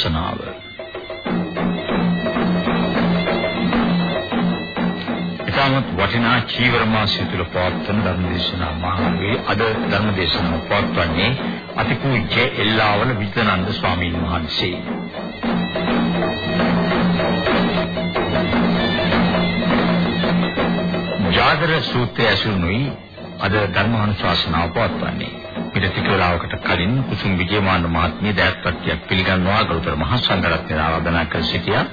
ධර්මානුශාසනාව ඉතාමත් වටිනා චීවර මාසය තුල පවත්වන ධර්මදේශනා මහාවේ අද ධර්මදේශනාව පවත්වන්නේ අතිපූජ්‍ය එල්ලාවල විද්‍යානන්ද ස්වාමීන් වහන්සේ. ජාගර සූත්‍රය ඇසුරුනුයි අද ධර්මානුශාසනාව පවත්වන්නේ. පිට ටික වේලාවකට කලින් කුසුම් විජේමාන මහත්මිය දයත්පත්තියක් පිළිගන්නවා ගෞතම මහා සංඝරත්නය ආරාධනා කර සිටියා.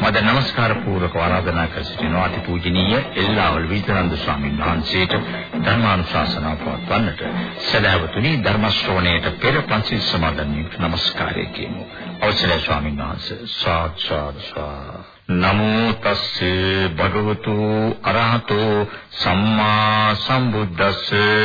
මද නමස්කාර පූර්වක ආරාධනා කර සිටිනවා අතිපූජනීය එල්ලාවල විජේනන්ද ස්වාමීන් වහන්සේට ධර්මානුශාසනාව පවත්වන්නට. සදාවතුනි ධර්ම ශ්‍රවණයට පෙර පන්සිල් සමාදන් වීමට নমස්කාරය කියමු. අවසරයි ස්වාමීන් වහන්සේ. සාත් සාත් සාත් නමෝ තස්සේ භගවතු අරහතෝ සම්මා සම්බුද්දස්සේ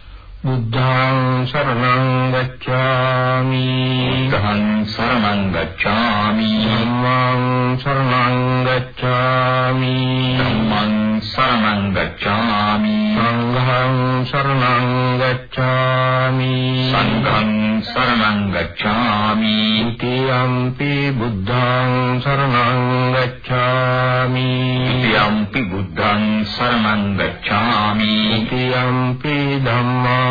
බුද්ධං සරණං ගච්ඡාමි. ධම්මං සරණං ගච්ඡාමි. ධම්මං සරණං ගච්ඡාමි. ධම්මං සරණං ගච්ඡාමි. සංඝං සරණං ගච්ඡාමි. සංඝං සරණං ගච්ඡාමි. තියම්පි බුද්ධං සරණං ගච්ඡාමි. තියම්පි බුද්ධං සරණං ගච්ඡාමි. තියම්පි ධම්මං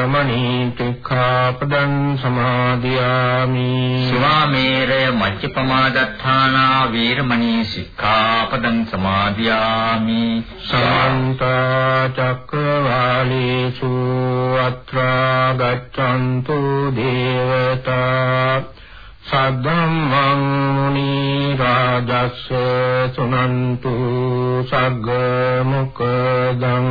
වේරමණී සික්ඛාපදං සමාදියාමි සුරාමේරය මජ්ජපමා දට්ඨානා වේරමණී සික්ඛාපදං සමාදියාමි සාන්ත චක්කවාලේසු අත්‍රා ගච්ඡන්තු දේවතා සද්ධම්මං මුනි රාජස්ස සුනන්තු සග්ග මොකදං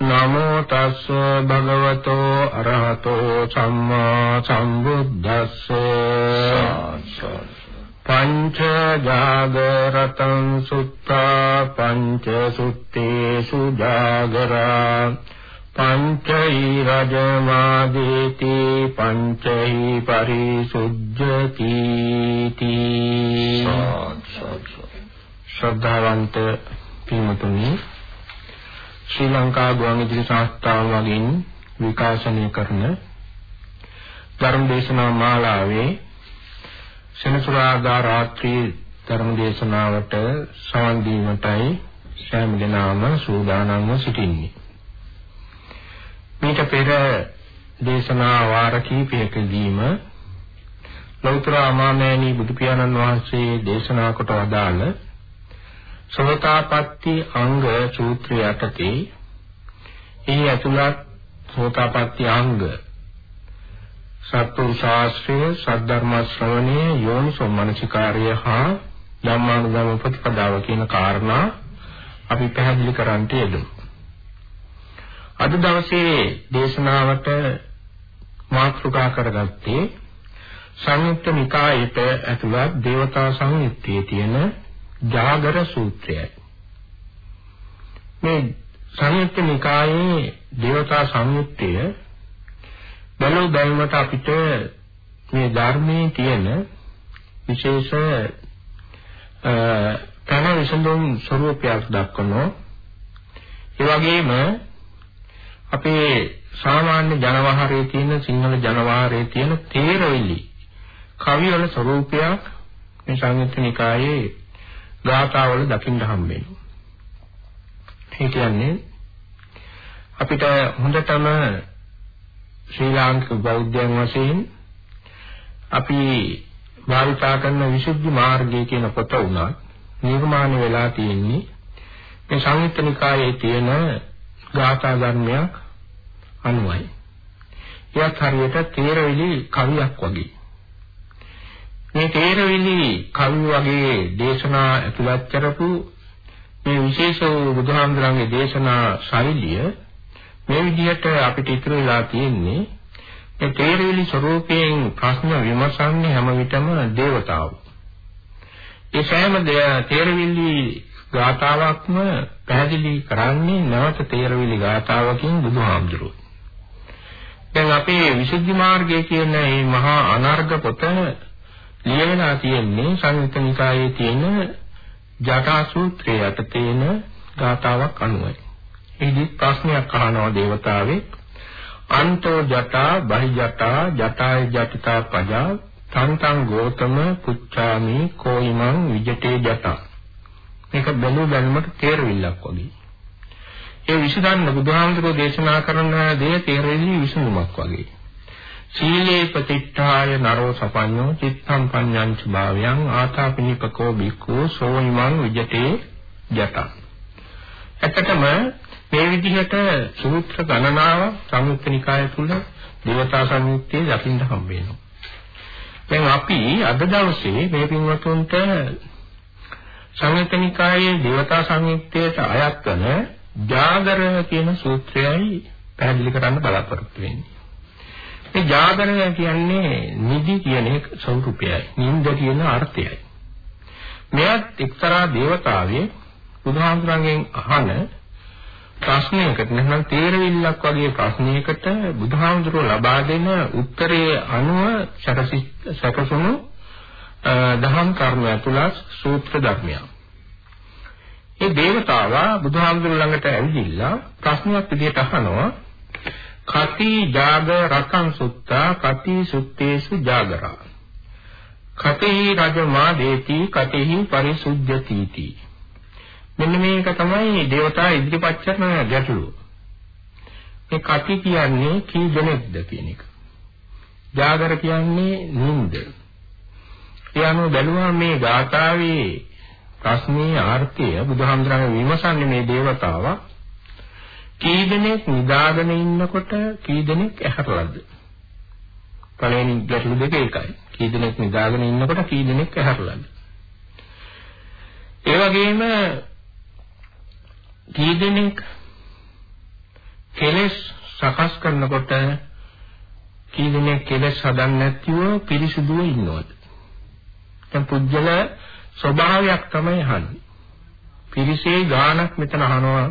නමෝ තස්ස භගවතෝ අරහතෝ සම්මා සම්බුද්දස්ස. පංච ජාගරතං සුත්තා පංච සුත්තේසු ජාගරා පංචෛ රජමාදීති පංචෛ පරිසුද්ධති ශ්‍රද්ධාවන්ත පින්වතුනි ශ්‍රී ලංකා ගුවන්විදුලි සංස්ථාව වගින් විකාශනය කරන ධර්ම දේශනා මාලාවේ සෙනසුරාදා රාත්‍රී ධර්ම දේශනාවට සවන් දීමටයි සෑම දිනම සූදානම්ව සිටින්නේ. මේක පෙර දේශනා වාර කිහිපයකදීම ලෞතර අමාමෑණී බුදු පියාණන් වහන්සේ දේශනා කොට වදාළ සෝතාපට්ටි අංග සූත්‍රය යටතේ එහි ඇතුළත් සෝතාපට්ටි අංග සත්තු ශාස්ත්‍රය සද්ධර්ම ශ්‍රවණය යෝනිසෝ මනසිකාර්ය හා ධම්මානුගම ප්‍රතිපදාව කියන කාරණා අපි පැහැදිලි කරන්නට යෙදුණු. අද දවසේ දේශනාවට මාතෘකා කරගත්තේ සංයුක්ත නිකායේට ඇතුළත් දේවතා සංයුත්තේ තියෙන ජාගර සූත්‍රයයි. මේ සංයුක්ත නිකායේ දේවතා සංයුත්තය බලෝ බැලුමට අපිට මේ ධර්මයේ තියෙන විශේෂ තන විසඳුම් ස්වરૂපයක් දක්වනවා. ඒ වගේම අපේ සාමාන්‍ය ජනවහරයේ තියෙන සිංහල ජනවහරයේ තියෙන තේරවිලි කවිවල ස්වરૂපයක් මේ සංයුත්ත නිකායේ ගාථාවල දකින්න හම්බෙනවා. ඒ කියන්නේ අපිට හොඳටම ශ්‍රී ලාංකික බෞද්ධයන් වශයෙන් අපි භාවිතා කරන විසුද්ධි මාර්ගය කියන පොත උනත් නිර්මාණය වෙලා තියෙන්නේ මේ සංයුත්ත නිකායේ තියෙන ගාථා ධර්මයක් අනුවයි. එයත් හරියට තේරවිලි කවියක් වගේ. මේ තේරවිලි කවි වගේ දේශනා ඇතුළත් කරපු මේ විශේෂ බුදුහාමුදුරන්ගේ දේශනා ශෛලිය මේ විදිහට අපිට ඉතුරු වෙලා තියෙන්නේ මේ තේරවිලි ස්වરૂපයෙන් ප්‍රශ්න විමසන්නේ හැම විටම දේවතාවු. ඒ සෑම තේරවිලි ගාතාවක්ම පැහැදිලි කරන්නේ නැවත තේරවිලි ගාතාවකින් බුදුහාමුදුරුවෝ. දැන් අපේ විසුද්ධි මාර්ගය කියන මේ මහා අනර්ග පොත ලියලා තියෙන්නේ සංයුත්ත නිකායේ තියෙන ජටා සූත්‍රය යට තියෙන ගාතාවක් අනුවයි. එහිදී ප්‍රශ්නයක් අහනවා දේවතාවෙක් අන්තෝ ජටා බහි ජටා ජටාය ජටිතා පජා තන්තං ගෝතම පුච්චාමි කෝයිමං විජිතේ ජටා. මේක බැලු බැලමට තේරවිල්ලක් වගේ. ඒ විසඳන්න බුදුහාමුදුරෝ දේශනා කරන දේ තේරෙන්නේ විසඳුමක් වගේ. සීලේ ප්‍රතිඨාය නරෝ සපඤ්ඤෝ චිත්තං පඤ්ඤංච භාවයන් ආතාපිනිපකෝ බික්ඛු සෝයිමං විජිතේ ජටා ඇත්තටම මේ විදිහට සූත්‍ර ගණනාව සංයුක්ත නිකාය තුල දේවතා සංයුත්තේ දකින්න හම්බ වෙනවා. දැන් අපි අද දවසේ මේ පින්වතුන්ට සංයුක්ත නිකායේ දේවතා සංයුත්තේට අයත් කරන ජාගර කියන සූත්‍රයයි පැහැදිලි කරන්න බලාපොරොත්තු වෙන්නේ. මේ ජාගරය කියන්නේ නිදි කියන එක ස්වරූපයයි. නින්ද කියන අර්ථයයි. මෙයත් එක්තරා දේවතාවේ බුදුහාමුදුරන්ගෙන් අහන ප්‍රශ්නයකට නැත්නම් තේරවිල්ලක් වගේ ප්‍රශ්නයකට බුදුහාමුදුරුවෝ ලබා දෙන උත්තරයේ අනුව සැකසුණු දහම් කර්ම ඇතුළත් සූත්‍ර ධර්මයක්. ඒ දේවතාවා බුදුහාමුදුරුවෝ ළඟට ඇවිල්ලා ප්‍රශ්නයක් විදිහට අහනවා කති ජාග රසං සුත්තා කති සුත්තේසු ජාගරා කතේ රජමා දේති කතෙහි පරිසුද්ධති තී මෙන්න මේක තමයි దేవතා ඉදිරිපත් කරන ගැටලුව. මේ කටි කියන්නේ කී දෙනෙක්ද කියන එක. ජාගර කියන්නේ නින්ද. කියනෝ බැලුවා මේ ගාථාවේ ප්‍රශ්නේ ආර්ථය බුදුහාමුදුරන් විමසන්නේ මේ దేవතාවා කී දෙනෙක් නිදාගෙන ඉන්නකොට කී දෙනෙක් ඇහැරලාද? පළවෙනි ගැටලු දෙක ඒකයි. කී දෙනෙක් නිදාගෙන ඉන්නකොට කී දෙනෙක් ඇහැරලාද? ඒ වගේම කී දෙනෙක් කෙලස් සකස් කරනකොට කී දෙනෙක් කෙලස් හදන්නේ නැතිව පිරිසුදුව ඉන්නවද? දැන් පුජ්‍යල ස්වභාවයක් තමයි අහන්නේ. පිරිසේ ගානක් මෙතන අහනවා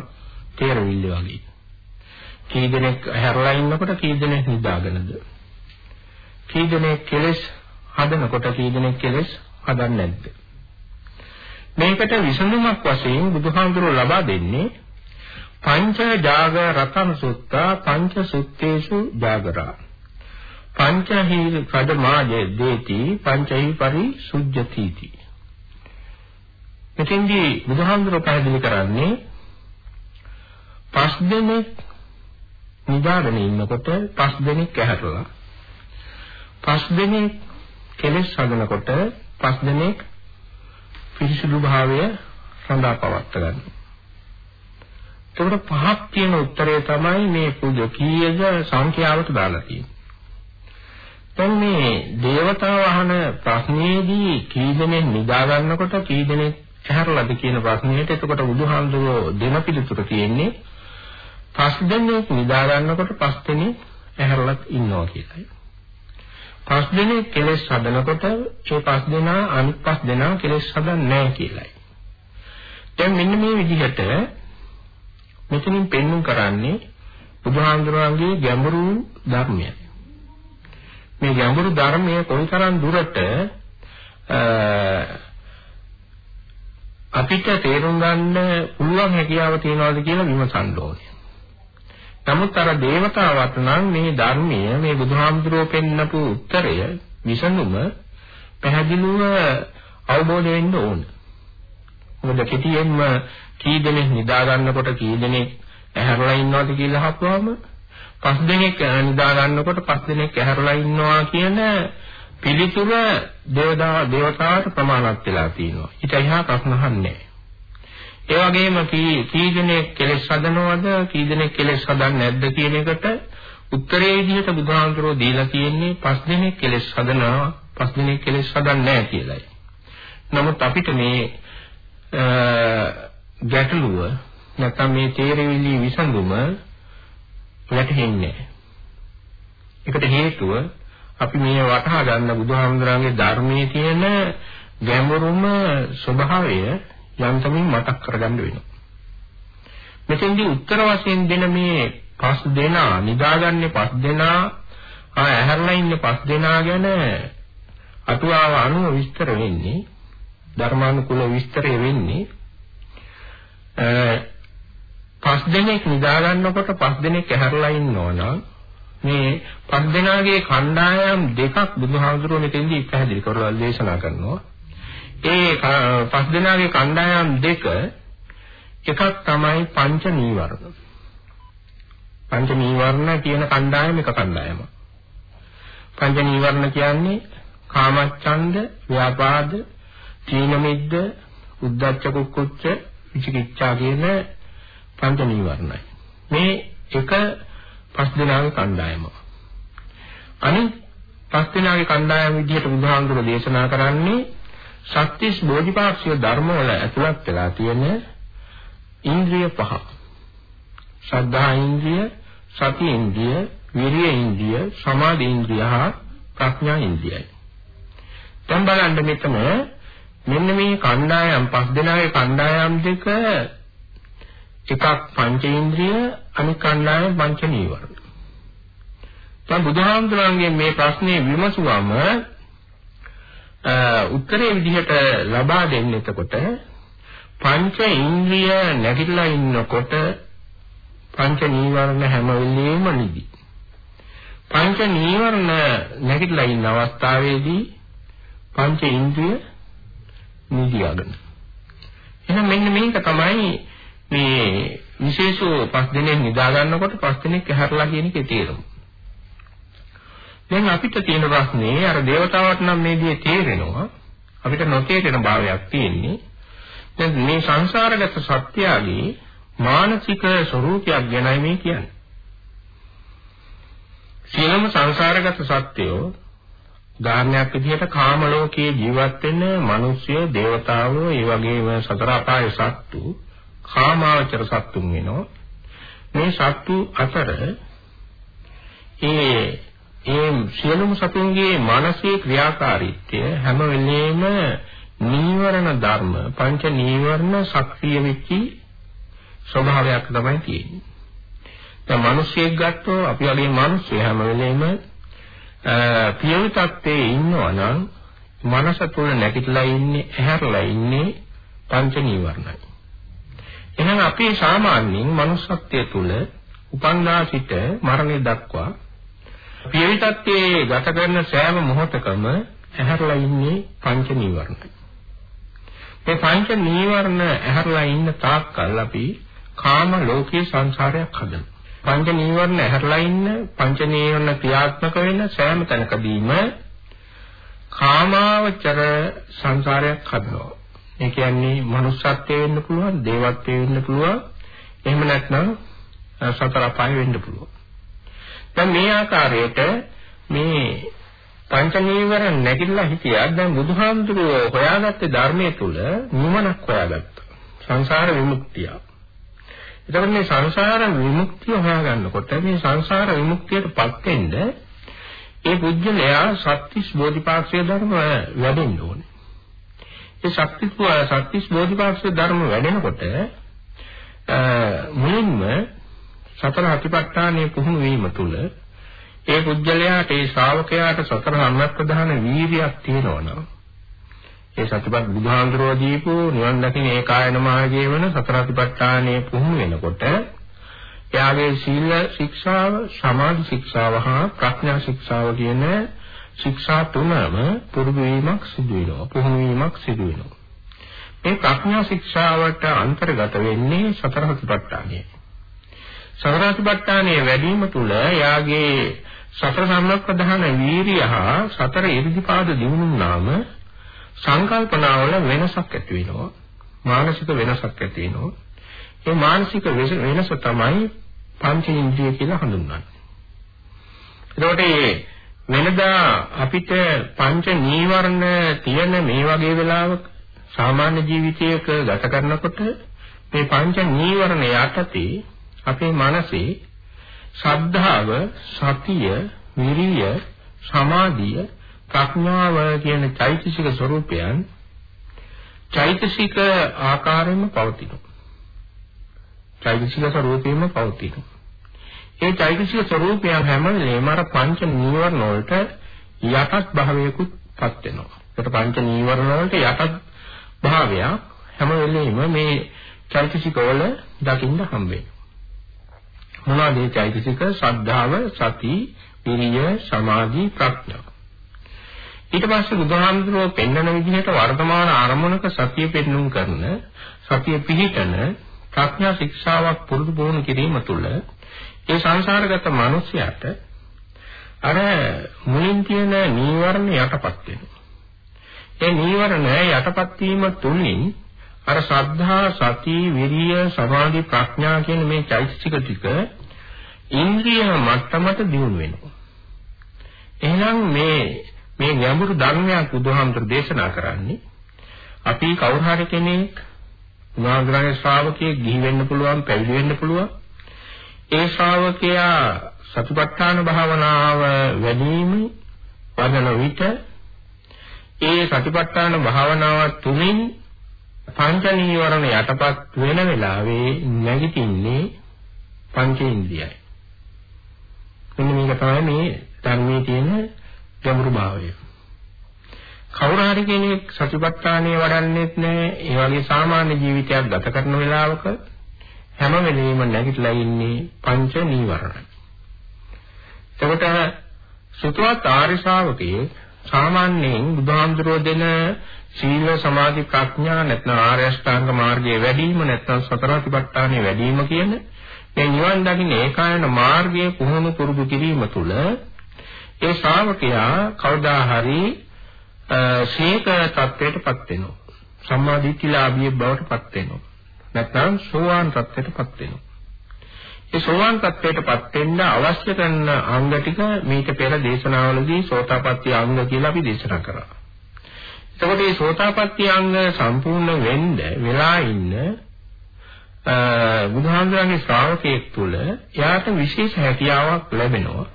තේරවිල්ල වගේ. කී දෙනෙක් හැරලා ඉන්නකොට කී දෙනෙක් නිදාගෙනද? කී දෙනෙක් කෙලස් හදනකොට කී දෙනෙක් කෙලස් හදන්නේ නැද්ද? මේකට විසඳුමක් වශයෙන් බුදුහාමුදුරුවෝ ලබා දෙන්නේ පංච ජාග රතන සුත්තා පංච සුත්තේසු ජාගරා පංචහි කඩමාජේ දේති පංචහි පරි සුජ්ජතිති මෙතෙන්දී බුදුහාමුදුරුවෝ පැහැදිලි කරන්නේ පස් දෙනෙක් නිදාගෙන ඉන්නකොට පස් දෙනෙක් ඇහැරලා පස් දෙනෙක් කෙලෙස් හදනකොට පස් දෙනෙක් පිරිසුදු භාවය සඳහා පවත් ගන්නවා. ඒකට පහක් තියෙන උත්තරය තමයි මේ පුද කීයද සංඛ්‍යාවට දාලා තියෙන්නේ. දැන් මේ දේවතාව අහන ප්‍රශ්නේදී කී දෙනෙක් නිදා ගන්නකොට කී දෙනෙක් ඇහැරලාද කියන ප්‍රශ්නෙට එතකොට බුදුහාමුදුරුවෝ දෙන පිළිතුර තියෙන්නේ පස් දෙනෙක් නිදා ගන්නකොට පස් දෙනෙක් ඇහැරලත් ඉන්නවා කියලායි. පස් දෙනෙක් කෙලෙස් හදනකොට ඒ පස් දෙනා අනිත් පස් දෙනා කෙලෙස් හදන්නේ නැහැ කියලායි. දැන් මෙන්න මේ විදිහට මෙතනින් පෙන්වුම් කරන්නේ බුදුහාමුදුරන්ගේ ගැඹුරු ධර්මය. මේ ගැඹුරු ධර්මය කොයිතරම් දුරට අපිට තේරුම් ගන්න පුළුවන් හැකියාව තියනවාද කියලා විමසන්න ඕනේ. නමුත් අර దేవතාවත් නම් මේ ධර්මය මේ බුදුහාමුදුරුවෝ පෙන්නපු උත්තරය විසඳුම පැහැදිලිව අවබෝධ වෙන්න ඕන. මොකද කෙටියෙන්ම කී දෙනෙක් නිදා ගන්නකොට කී දෙනෙක් ඇහැරලා ඉන්නවද කියලා අහපුවාම පස් දෙනෙක් නිදා ගන්නකොට පස් දෙනෙක් ඇහැරලා ඉන්නවා කියන පිළිතුර දේවදා දේවතාවට ප්‍රමාණවත් වෙලා තියෙනවා. ඊට එහා ප්‍රශ්න අහන්නේ නැහැ. ඒ වගේම කී කී දෙනෙක් කෙලෙස් හදනවද කී දෙනෙක් කෙලෙස් හදන්නේ නැද්ද කියන එකට උත්තරේ විදිහට බුදුහාමුදුරෝ දීලා තියෙන්නේ පස් දෙනෙක් කෙලෙස් හදනවා පස් දෙනෙක් කෙලෙස් හදන්නේ නැහැ කියලායි. නමුත් අපිට මේ ගැටලුව නැත්නම් මේ තේරෙවිලි විසඳුම වැටහෙන්නේ නැහැ. ඒකට හේතුව අපි මේ වටහා ගන්න බුදුහාමුදුරන්ගේ ධර්මයේ තියෙන ගැඹුරුම ස්වභාවය යන්තමින් මතක් කරගන්න වෙනවා. මෙතෙන්දී උත්තර වශයෙන් දෙන මේ පස් දෙනා නිදාගන්නේ පස් දෙනා ආ ඇහැරලා ඉන්නේ පස් දෙනා ගැන අටුවාව අනුව විස්තර වෙන්නේ ධර්මානුකූල විස්තරය වෙන්නේ පස් දෙනෙක් නිදා ගන්නකොට පස් දෙනෙක් ඇහැරලා ඉන්නවනම් මේ පස් දෙනාගේ කණ්ඩායම් දෙකක් බුදුහාමුදුරුවෝ මෙතෙන්දී පැහැදිලි කරලා දේශනා කරනවා ඒ පස් දෙනාගේ කණ්ඩායම් දෙක එකක් තමයි පංච නීවරණ. පංච නීවරණ කියන කණ්ඩායම එක කණ්ඩායමක්. පංච නීවරණ කියන්නේ කාමච්ඡන්ද, ව්‍යාපාද, තීන මිද්ද, උද්ධච්ච කුක්කුච්ච, විචිකිච්ඡා කියන පංච නීවරණයි. මේ එක පස් දෙනාගේ කණ්ඩායම. අනිත් පස් දෙනාගේ කණ්ඩායම විදිහට බුදුහාමුදුරේ දේශනා කරන්නේ සත්‍තිස් බෝධිපාක්ෂික ධර්මවල ඇතුළත් වෙලා තියෙන ඉන්ද්‍රිය පහ. ශ්‍රද්ධා ඉන්ද්‍රිය, සති ඉන්ද්‍රිය, විරිය ඉන්ද්‍රිය, සමාධි ඉන්ද්‍රිය හා ප්‍රඥා ඉන්ද්‍රියයි. දැන් බලන්න මෙතන මෙන්න මේ කණ්ඩායම් පස් දෙනාගේ කණ්ඩායම් දෙක එකක් පංච ඉන්ද්‍රිය අනිත් කණ්ඩායම පංච නීවරණ. දැන් බුදුහාමුදුරන්ගේ මේ ප්‍රශ්නේ විමසුවම උත්තරේ විදිහට ලබා දෙන්න එතකොට පංච ඉන්ද්‍රිය නැගිටලා ඉන්නකොට පංච නීවරණ හැම වෙලෙම නිදි. පංච නීවරණ නැගිටලා ඉන්න අවස්ථාවේදී පංච ඉන්ද්‍රිය නිදියගෙන. එහෙනම් මෙන්න මේක තමයි මේ විශේෂව පස් දිනක් නිදා ගන්නකොට පස් දිනක් ඇහැරලා කියන එකේ තේරුම. දැන් අපිට තියෙන ප්‍රශ්නේ අර దేవතාවට නම් මේ දේ තේරෙනවා. අපිට නොතේරෙන භාවයක් තියෙන්නේ. දැන් මේ සංසාරගත සත්‍යයගේ මානසික ස්වરૂපයක් ගැනයි මේ කියන්නේ. සියලුම සංසාරගත සත්‍යෝ ධාර්මයක් විදිහට කාම ලෝකයේ ජීවත් වෙන මිනිස්සු, దేవතාවෝ, ඒ වගේම සතර අපාය සත්තු, කාමාවචර සත්තුන් වෙනවා. මේ සත්තු අතර ඒ ඒ සියලුම සතුන්ගේ මානසික ක්‍රියාකාරීත්වය හැම වෙලේම නීවරණ ධර්ම පංච නීවරණ සක්‍රිය වෙච්චි ස්වභාවයක් තමයි තියෙන්නේ. දැන් මිනිස්සෙක් ගත්තොත් අපි වගේ මිනිස්සු හැම වෙලේම පියවිතත්යේ ඉන්නවා නම් මනස තුල නැගිටලා ඉන්නේ ඇහැරලා ඉන්නේ පංච නීවරණයි. එහෙනම් අපි සාමාන්‍යයෙන් manussත්වයේ තුල උපන්දා සිට මරණය දක්වා පියවිතත්යේ ගත කරන සෑම මොහොතකම ඇහැරලා ඉන්නේ පංච නීවරණයි. මේ පංච නීවරණ ඇහැරලා ඉන්න තාක්කල් අපි කාම ලෝකයේ සංසාරයක් හදනවා. පංච නීවරණ ඇහැරලා ඉන්න පංච නීවරණ ක්‍රියාත්මක වෙන සෑම තැනකදීම කාමාවචර සංසාරයක් හදනවා. ඒ කියන්නේ manussත්වයේ වෙන්න පුළුවන්, දේවත්වයේ වෙන්න පුළුවන්. එහෙම නැත්නම් සතර අපාය වෙන්න පුළුවන්. දැන් මේ ආකාරයට මේ පංච නීවරණ නැගිටලා හිටියා දැන් බුදුහාමුදුරුවෝ හොයාගත්තේ ධර්මයේ තුල නිවනක් හොයාගත්තා. සංසාර විමුක්තිය. එතකොට මේ සංසාර විමුක්තිය හොයාගන්නකොට මේ සංසාර විමුක්තියටපත් වෙන්න ඒ පුජ්‍යලයා සත්‍තිස් බෝධිපාක්ෂික ධර්ම වැඩෙන්න ඕනේ. ඒ ශක්තිස් සත්‍තිස් බෝධිපාක්ෂික ධර්ම වැඩෙනකොට මුලින්ම සතර අතිපට්ඨානයේ පුහුණු වීම තුළ ඒ පුජ්‍යලයාට ඒ ශ්‍රාවකයාට සතර අනුප්‍රධාන වීර්යයක් තියෙනවනම් ඒ සතිපත් බුදුහාඳුරෝ දීපු නිවන් දකින්න ඒකායන මාර්ගයේ වෙන සතර අතිපට්ඨානයේ පුහුණු වෙනකොට එයාගේ සීල ශික්ෂාව, සමාධි ශික්ෂාව හා ප්‍රඥා ශික්ෂාව කියන ශික්ෂා තුනම පුරුදු වීමක් සිදු වෙනවා. පුහුණු වීමක් සිදු වෙනවා. මේ ප්‍රඥා ශික්ෂාවට අන්තර්ගත වෙන්නේ සතර සතිපට්ඨානයයි. සතර සතිපට්ඨානයේ වැඩිම තුල යාගේ සතර සම්මප්පදාන වීරිය හා සතර ඉරිදිපාද දිනුනාම සංකල්පනාවල වෙනසක් ඇති වෙනවා. මානසික වෙනසක් ඇති වෙනවා. ඒ මානසික වෙනස තමයි පංච ඉන්ද්‍රිය කියලා හඳුන්වන්නේ. එතකොට මේ වෙනදා අපිට පංච නීවරණ තියෙන මේ වගේ වෙලාවක සාමාන්‍ය ජීවිතයක ගත කරනකොට මේ පංච නීවරණ යටතේ අපේ මනසේ ශ්‍රද්ධාව, සතිය, විරිය, සමාධිය, ප්‍රඥාව කියන චෛතසික ස්වરૂපයන් චෛතසික ආකාරයෙන්ම පවතිනවා. චෛතසික ස්වરૂපයෙන්ම පවතිනවා. ඒ චෛතසික ස්වરૂපයන් හැම වෙලේම අර පංච නීවරණ වලට යටත් භාවයකුත්පත් වෙනවා. ඒකට පංච නීවරණ වලට යටත් භාවයක් හැම වෙලේම මේ චෛතසික වල දකින්න හම්බ වෙනවා. මොනවාද මේ චෛතසික? ශ්‍රද්ධාව, සති, විරිය, සමාධි, ප්‍රඥා. ඊට පස්සේ බුදුහාමුදුරුවෝ පෙන්වන විදිහට වර්තමාන ආරමුණක සතිය පෙන්눔 කරන සතිය පිහිටන ප්‍රඥා ශික්ෂාවක් පුරුදු පුහුණු කිරීම තුළ ඒ සංසාරගත මිනිසයාට අර මුලින් තියෙන නීවරණ යටපත් වෙනවා. ඒ නීවරණ යටපත් වීම තුලින් අර ශ්‍රද්ධා, සති, විරිය, සමාධි, ප්‍රඥා කියන මේ චෛතසික ටික ඉන්ද්‍රිය මට්ටමට දියුණු වෙනවා. එහෙනම් මේ මේ ගැඹුරු ධර්මයක් බුදුහාමුදුර දේශනා කරන්නේ අපි කවුරු හරි කෙනෙක් උනාග්‍රහයේ ශ්‍රාවකයෙක් ගිහි වෙන්න පුළුවන් පැවිදි වෙන්න පුළුවන් ඒ ශ්‍රාවකයා සතිපට්ඨාන භාවනාව වැඩිම වදන විට ඒ සතිපට්ඨාන භාවනාව තුලින් පංච නීවරණ යටපත් වෙන වෙලාවේ නැගිටින්නේ පංචේන්ද්‍රයයි. මෙන්න මේක තමයි මේ ධර්මයේ තියෙන ගැඹුරු භාවය. කවුරු හරි කෙනෙක් සතිපට්ඨානය වඩන්නෙත් නැහැ. ඒ වගේ සාමාන්‍ය ජීවිතයක් ගත කරන වෙලාවක හැම වෙලෙම නැගිටලා ඉන්නේ පංච නීවරණ. එතකොට සුතවත් ආර්ය ශ්‍රාවකයේ සාමාන්‍යයෙන් බුදුහාමුදුරෝ දෙන සීල සමාධි ප්‍රඥා නැත්නම් ආර්ය අෂ්ටාංග මාර්ගයේ වැඩිම නැත්නම් සතර අතිපට්ඨානයේ වැඩිම කියන මේ නිවන් දකින්න ඒකායන මාර්ගයේ පුහුණු පුරුදු කිරීම තුළ ඒ ශ්‍රාවකයා කවදා හරි ශීක තත්වයටපත් වෙනවා. සම්මා දිට්ඨිලාභිය බවටපත් වෙනවා. නැත්නම් සෝවාන් තත්වයටපත් වෙනවා. ඒ සෝවාන් තත්වයටපත් වෙන්න අවශ්‍ය කරන අංග ටික මේක පෙර දේශනාවලදී සෝතාපට්ටි අංග කියලා අපි දේශනා කරා. එතකොට මේ සෝතාපට්ටි අංග සම්පූර්ණ වෙන්න වෙලා ඉන්න බුදුහාමුදුරන්ගේ ශ්‍රාවකයෙක් තුළ එයාට විශේෂ හැකියාවක් ලැබෙනවා.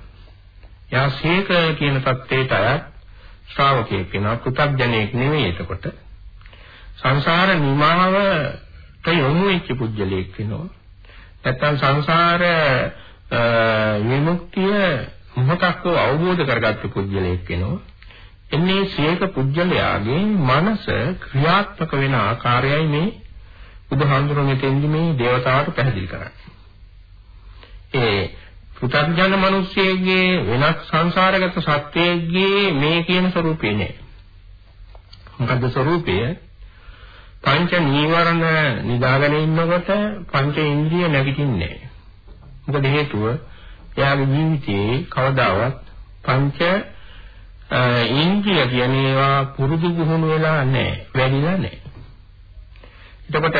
එයා ශේක කියන தත්ත්වයට අයත් ශ්‍රාවකයෙක් වෙනවා. පු탁ජනෙක් නෙවෙයි එතකොට. සංසාර නිමාවට යොමු වෙච්ච පුජ්‍යලයක් වෙනවා. නැත්තම් සංසාර විමුක්තිය මොහොතක් අවබෝධ කරගත්ත පුජ්‍යලයක් වෙනවා. එන්නේ සීක පුජ්‍යලයාගේ මනස ක්‍රියාත්මක වෙන ආකාරයයි මේ බුදුහාමුදුරුවෝ මෙතෙන්දි මේ දේවතාවට පැහැදිලි කරන්නේ. ඒ පුතග්ජන මිනිස්සෙගේ වෙනස් සංසාරගත සත්‍යයේ මේ කියන ස්වરૂපේ නෑ. මොකද්ද ස්වરૂපය? පංච නීවරණ නිදාගෙන ඉන්නකොට පංච ඉන්ද්‍රිය නැගිටින්නේ නෑ. මොකද හේතුව එයාගේ ජීවිතේ කවදාවත් පංච ඉන්ද්‍රිය කියන ඒවා පුරුදු පුහුණු වෙලා නැහැ, වැඩිලා නැහැ. එතකොට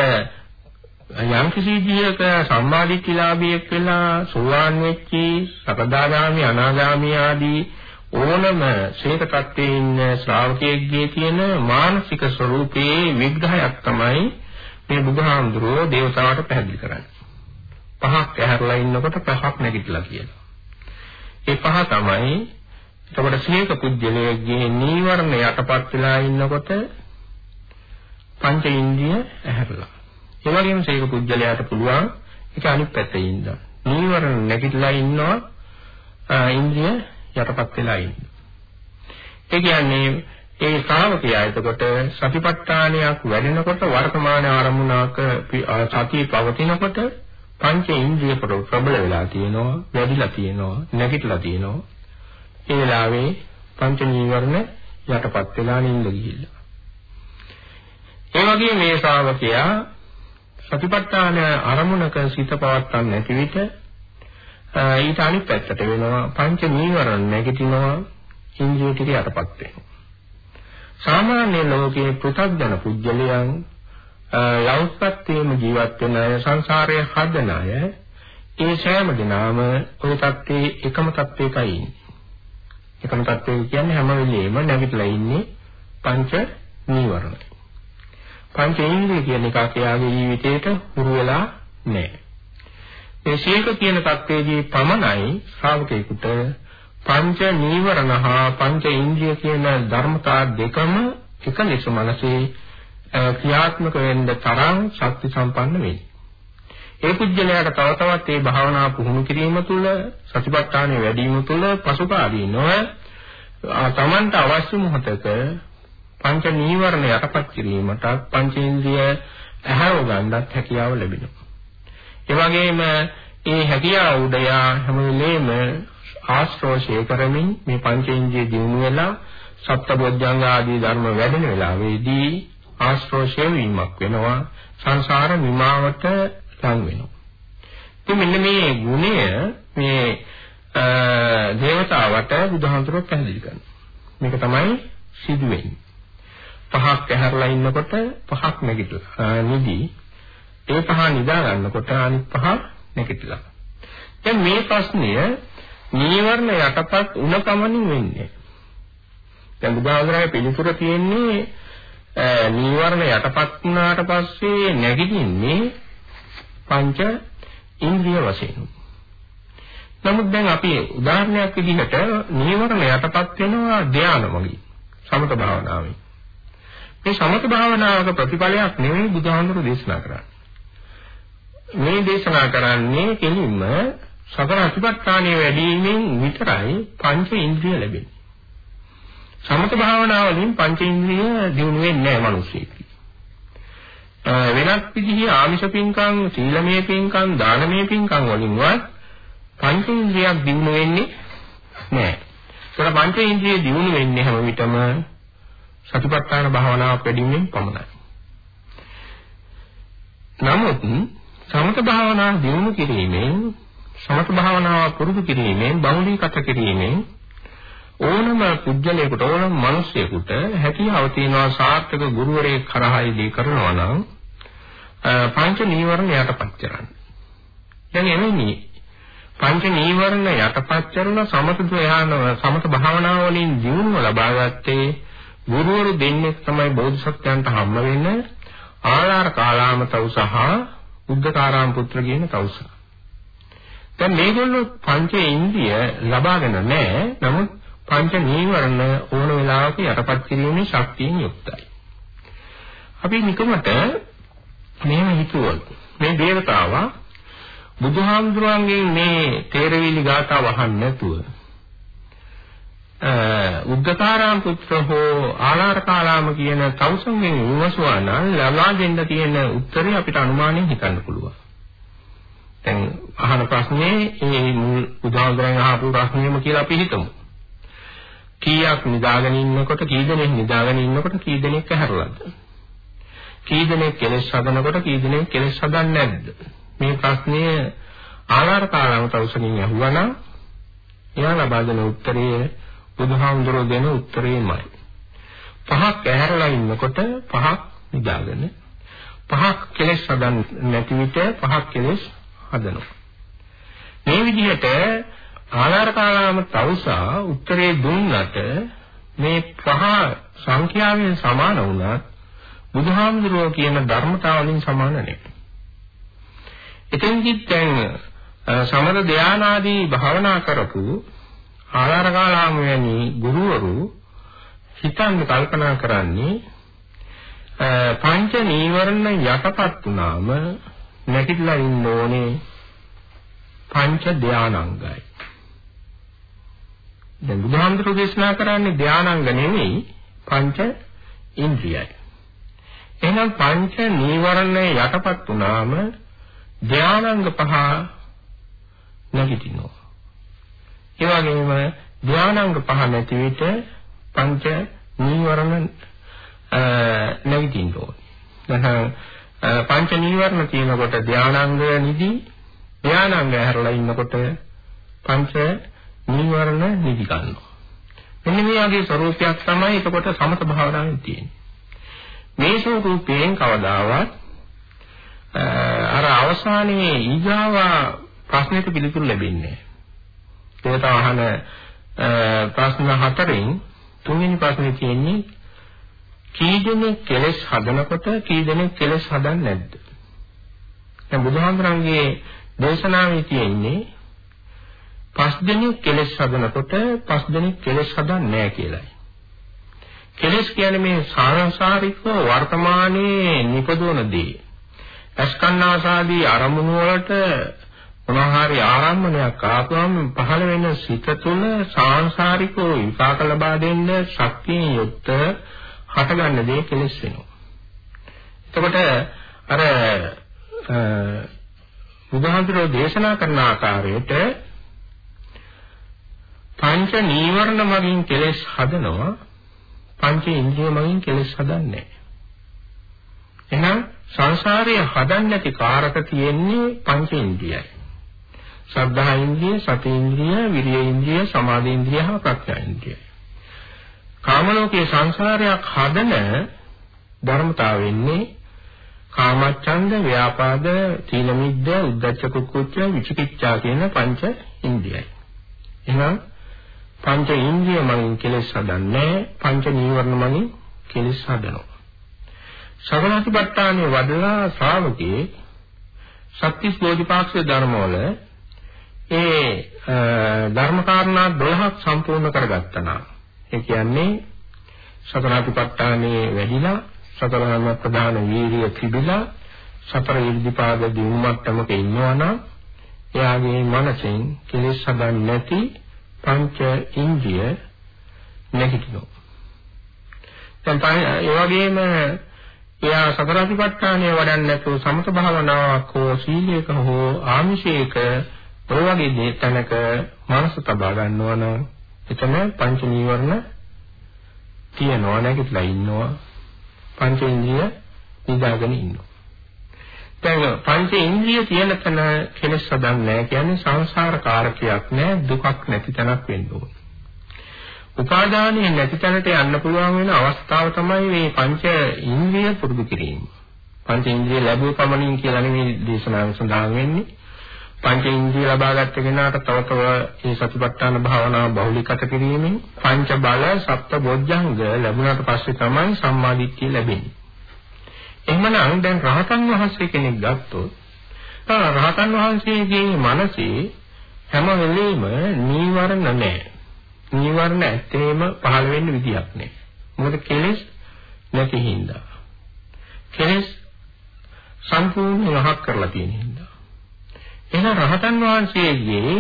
යම් කිසි ජීයක සම්මාදිට්ඨිලාභියෙක් වෙලා සෝවාන් වෙච්චි සකදාගාමි අනාගාමි ආදී ඕනම ශේත tattේ ඉන්න ශ්‍රාවකයෙක්ගේ තියෙන මානසික ස්වરૂපයේ විග්‍රහයක් තමයි මේ බුදුහාමුදුරුවෝ දේවතාවට පැහැදිලි කරන්නේ. පහක් ඇහැරලා ඉන්නකොට පහක් නැගිටලා කියලා. ඒ පහ තමයි එතකොට සීක පුජ්‍යලයේ නීවරණ යටපත් වෙලා ඉන්නකොට පංච ඉන්ද්‍රිය ඇහැරලා. ඒ වගේම සීක පුජ්‍යලයට පුළුවන් ඒක අනිත් පැත්තේ ඉන්න. නීවරණ නැගිටලා ඉන්නවා ඉන්ද්‍රිය යටපත් වෙලා ඉන්න. ඒ කියන්නේ ඒ ශ්‍රාවකයා එතකොට සතිපට්ඨානයක් වැඩෙනකොට වර්තමාන ආරමුණක සතිය පවතිනකොට පංච ඉන්ද්‍රිය ප්‍රබල වෙලා තියෙනවා වැඩිලා තියෙනවා නැගිටලා තියෙනවා ඒ වෙලාවේ පංච නීවරණ යටපත් වෙලා නින්ද ගිහිල්ලා ඒ වගේ මේ ශ්‍රාවකයා සතිපට්ඨාන අරමුණක සිත පවත්තන් නැති විට ඊට අනිත් පැත්තට වෙනවා පංච නීවරණ නැගිටිනවා ඉන්ද්‍රිය ටික යටපත් වෙනවා. සාමාන්‍ය ලෝකයේ පෘථග්ජන පුජ්‍යලයන් ලෞකිකත්වයේම ජීවත් වෙන අය සංසාරයේ හදන අය ඒ සෑම දිනම ඔය තත්ත්වයේ එකම තත්ත්වයකයි ඉන්නේ. එකම තත්ත්වය කියන්නේ හැම වෙලෙම නැගිටලා ඉන්නේ පංච නීවරණ. පංච ඉන්ද්‍රිය කියන එකක් එයාගේ ජීවිතේට හුරු වෙලා නැහැ. මේ ශීක කියන தත්ත්වයේදී පමණයි ශ්‍රාවකේකට පංච නීවරණ හා පංච ඉන්ද්‍රිය කියන ධර්මතා දෙකම එක ලෙස මනසේ ක්‍රියාත්මක වෙන්න තරම් ශක්ති සම්පන්න වෙන්නේ. ඒ පුජ්‍යලයට තව තවත් මේ භාවනා පුහුණු කිරීම තුළ සතිපට්ඨානෙ වැඩි වීම තුළ පසුකාලී නොව තමන්ට අවශ්‍ය මොහොතක පංච නීවරණ යටපත් කිරීමට පංචේන්ද්‍රිය ඇහැරව ගන්නත් හැකියාව ලැබෙනවා. ඒ වගේම ඒ හැකියාව උදයා හැම වෙලේම ආශ්‍රෝෂය කරමින් මේ පංචේන්ද්‍රිය දිනු වෙලා සප්තබොධ්‍යංග ආදී ධර්ම වැඩෙන වෙලාවේදී ආශ්‍රෝෂය වීමක් වෙනවා සංසාර විමාවට ලං වෙනවා. ඉතින් මෙන්න මේ ගුණය මේ දේවතාවට බුදුහාමුදුරුවෝ පැහැදිලි කරනවා. මේක තමයි සිදු වෙන්නේ. පහක් ඇහැරලා ඉන්නකොට පහක් නැගිටලා නිදි ඒ පහ නිදා ගන්නකොට අනිත් පහ නැගිටලා. දැන් මේ ප්‍රශ්නය නීවරණ යටපත් උන පමණින් වෙන්නේ. දැන් බුදුහාමුදුරුවෝ පිළිතුර තියෙන්නේ නීවරණ යටපත් වුණාට පස්සේ නැගිටින්නේ පංච ඉන්ද්‍රිය වශයෙන්. නමුත් දැන් අපි උදාහරණයක් විදිහට නීවරණ යටපත් වෙනවා ධානයමගින් සමත භාවනාවෙන්. මේ සමත භාවනාවක ප්‍රතිඵලයක් නෙවෙයි බුදුහාමුදුරු දේශනා කරන්නේ. මේ දේශනා කරන්නේ කෙලින්ම සතර අතිපට්ඨානයේ වැඩිවීමෙන් විතරයි පංච ඉන්ද්‍රිය ලැබෙන්නේ. සමත භාවනාවලින් පංචේන්ද්‍රිය දිනු වෙන්නේ නැහැ මිනිස්සෙක්. වෙනත් විදිහේ ආමිෂ පින්කම්, සීලමය පින්කම්, දානමය පින්කම් වලින්වත් පංචේන්ද්‍රියක් දිනු වෙන්නේ නැහැ. ඒතර පංචේන්ද්‍රිය දිනු වෙන්නේ හැම විටම සතිපට්ඨාන භාවනාව වැඩිමින් පමණයි. නමුත් සමත භාවනා දිනු කිරීමෙන් සමත භාවනාව පුරුදු කිරීමෙන් බෞද්ධීකත කිරීමෙන් ඕනම පුජ්‍යලයකට ඕනම මිනිසෙකුට හැකියාව තියෙනවා සාර්ථක ගුරුවරයෙක් කරහා ඉදී කරනවා නම් පංච නීවරණ යටපත් කරන්න. දැන් එන්නේ පංච නීවරණ යටපත් කරන සමත ධ්‍යාන සමත භාවනාව වලින් දියුණුව ලබා ගත්තේ ගුරුවරු දෙන්නේ තමයි බෝධිසත්වයන්ට හම්බ වෙන්නේ ආලාර කාලාම තවුස සහ උද්දකාරාම පුත්‍ර කියන තවුස. දැන් මේගොල්ලෝ පංච ඉන්ද්‍රිය ලබාගෙන නැහැ. නමුත් පංච නීවරණ ඕන වෙලාවක යටපත් කිරීමේ ශක්තියෙන් යුක්තයි. අපි නිකමට මෙහෙම හිතුවොත් මේ දේවතාවා බුදුහාමුදුරන්ගේ මේ තේරවිලි ගාථාව අහන්න නැතුව උද්දකාරාම පුත්‍ර හෝ ආලාරකාලාම කියන තවුසන්ගෙන් විමසුවා නම් ලබා දෙන්න තියෙන උත්තරේ අපිට අනුමානයෙන් හිතන්න පුළුවන්. දැන් අහන ප්‍රශ්නේ ඒ මුල් උදාහරණයක් අහපු ප්‍රශ්නේම කියලා අපි හිතමු. කීයක් නිදාගෙන ඉන්නකොට කී දෙනෙක් නිදාගෙන ඉන්නකොට කී දෙනෙක් ඇහැරලාද? කී දෙනෙක් කෙලස් හදනකොට කී දෙනෙක් කෙලස් හදන්නේ නැද්ද? මේ ප්‍රශ්නය ආලාරකාලාම තවුසන්ගෙන් අහුවා නම් එයා ලබා දෙන උත්තරේ බුදුහාමුදුරුවෝ දෙන උත්තරේමයි. පහක් ඇහැරලා ඉන්නකොට පහක් නිදාගෙන පහක් කෙලස් හදන්න නැති විට පහක් කෙලස් හදනවා. මේ විදිහට ආලාරකාලාම තවුසා උත්තරේ දුන්නට මේ පහ සංඛ්‍යාවෙන් සමාන වුණත් බුදුහාමුදුරුවෝ කියන ධර්මතාවලින් සමාන නෙවෙයි. එතෙන්දිත් දැන් සමර ධානාදී භාවනා කරපු ආලාරකාලාම වැනි ගුරුවරු හිතන්න කල්පනා කරන්නේ පංච නීවරණ යටපත් වුනාම නැතිලා ඉන්න ඕනේ පංච ධානාංගයි. දැන් බුදුහාමුදුරු දේශනා කරන්නේ ධානාංග නෙමෙයි පංච ඉන්ද්‍රියයි. එහෙනම් පංච නීවරණ යටපත් වුනාම ධානාංග පහ නැගිටිනවා. ඒ වගේම ධානාංග පහ නැති විට පංච නීවරණ නැගිටින්න ඕනේ. පංච නීවරණ තියෙනකොට ධානාංග නිදි ධානාංග හැරලා ඉන්නකොට පංච නීවරණ නිදි ගන්නවා. මෙන්න මේ වගේ ස්වરૂපයක් තමයි එතකොට සමත භාවනාවේ තියෙන්නේ. මේ ස්වરૂපයෙන් කවදාවත් අර අවසානයේ ඊගාව ප්‍රශ්නෙට පිළිතුරු ලැබෙන්නේ නැහැ. ඒකට අහන ප්‍රශ්න හතරෙන් තුන්වෙනි ප්‍රශ්නේ තියෙන්නේ කී දෙනෙක් කෙලස් හදනකොට කී දෙනෙක් කෙලස් හදන්නේ නැද්ද? දැන් බුදුහාමරන්ගේ දේශනාවේ තියෙන්නේ පස් දෙනෙක් කෙලස් හදනකොට පස් දෙනෙක් කෙලස් හදන්නේ නැහැ කියලායි. කෙලස් කියන්නේ මේ සාරාංශාරික වර්තමානයේ නිපදවන දේ. අස්කන්නාසාදී අරමුණු වලට මොනහරි ආරම්භණයක් ආපුවම පහළ වෙන සිත තුළ සාංශාරිකව විපාක ලබා දෙන්න ශක්තියෙන් යුක්ත හටගන්න දේ කෙලස් වෙනවා. එතකොට අර බුදුහාමුදුරෝ දේශනා කරන ආකාරයට පංච නීවරණ මගින් කෙලස් හදනවා පංච ඉන්ද්‍රිය මගින් කෙලස් හදන්නේ එහෙනම් සංසාරයේ හදන්නේ නැති කාරක තියෙන්නේ පංච ඉන්ද්‍රියයි ශ්‍රද්ධා ඉන්ද්‍රිය, සති ඉන්ද්‍රිය, විරිය ඉන්ද්‍රිය, සමාධි ඉන්ද්‍රිය හා ප්‍රඥා ඉන්ද්‍රිය. කාම ලෝකයේ සංසාරයක් හදන ධර්මතාව වෙන්නේ කාමච්ඡන්ද, ව්‍යාපාද, තීන මිද්ද, උද්ධච්ච කුක්කුච්ච, විචිකිච්ඡා කියන පංච ඉන්ද්‍රියයි. එහෙනම් පංච ඉන්ද්‍රිය මගින් කෙලෙස් හදන්නේ පංච නීවරණ මගින් කෙලෙස් හදනවා. සගනාතිපට්ඨානේ වදලා ශ්‍රාවකේ සත්‍තිස් බෝධිපාක්ෂික ධර්මවල ඒ ධර්ම කාරණා 12ක් සම්පූර්ණ කරගත්තා නම් ඒ කියන්නේ සතරාතිපට්ඨානේ වැඩිලා සතරම ප්‍රධාන වීර්ය තිබිලා සතර ඉර්ධිපාද දිනු මට්ටමක ඉන්නවනම් එයාගේ මනසෙන් කෙලෙස් හදන්නේ නැති පංච ඉන්ද්‍රිය නැගිටිනවා. දැන් ඒ වගේම එයා සතරාතිපට්ඨානය වඩන්නේ නැතුව සමත භාවනාවක් හෝ සීලයක හෝ ආමිෂයක ඔය වගේ දේ තැනක මනස තබා ගන්නවා නම් එතන පංච නීවරණ තියනවා නැගිටලා ඉන්නවා පංච ඉන්ද්‍රිය නිදාගෙන ඉන්නවා දැන් පංච ඉන්ද්‍රිය තියෙන තැන කෙලස් හදන්නේ නැහැ කියන්නේ සංසාර කාරකයක් නෑ දුකක් නැති තැනක් වෙන්න ඕන. උපාදානයේ නැති තැනට යන්න පුළුවන් වෙන අවස්ථාව තමයි මේ පංච ඉන්ද්‍රිය පුරුදු කිරීම. පංච ඉන්ද්‍රිය ලැබුව පමණින් කියලා නෙමෙයි දේශනාවේ සඳහන් වෙන්නේ. පංච ඉන්ද්‍රිය ලබාගත් කෙනාට තව තව මේ සතිපට්ඨාන භාවනාව බහුලීකත කිරීමෙන් පංච බල සප්ත බොජ්ජංග ලැබුණාට පස්සේ තමයි සම්මාදිට්ඨිය ලැබෙන්නේ. එහෙමනම් දැන් රහතන් වහන්සේ කෙනෙක් ගත්තොත් රහතන් වහන්සේගේ මනසේ හැම වෙලෙම නීවරණ නැහැ. නීවරණ ඇත්තේම පහළ වෙන්න විදියක් නැහැ. මොකද කෙලෙස් නැති හින්දා. කෙලෙස් සම්පූර්ණ වහක් කරලා තියෙන හින්දා. එහෙනම් රහතන් වහන්සේගේ